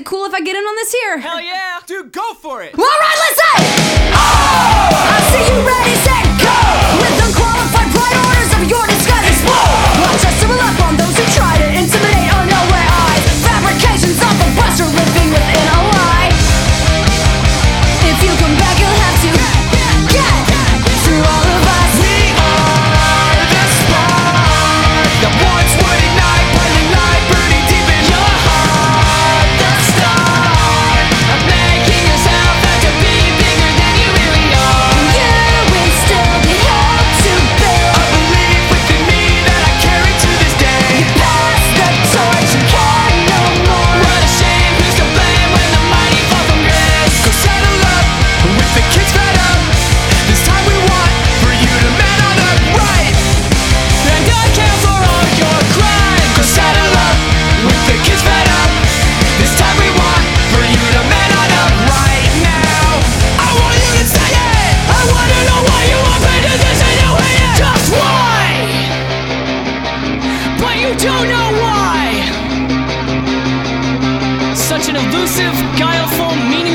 it cool if I get in on this here? Hell yeah! Dude, go for it! All right, let's say! Oh! I see you ready! We do know why. Such an elusive, guileful, meaning.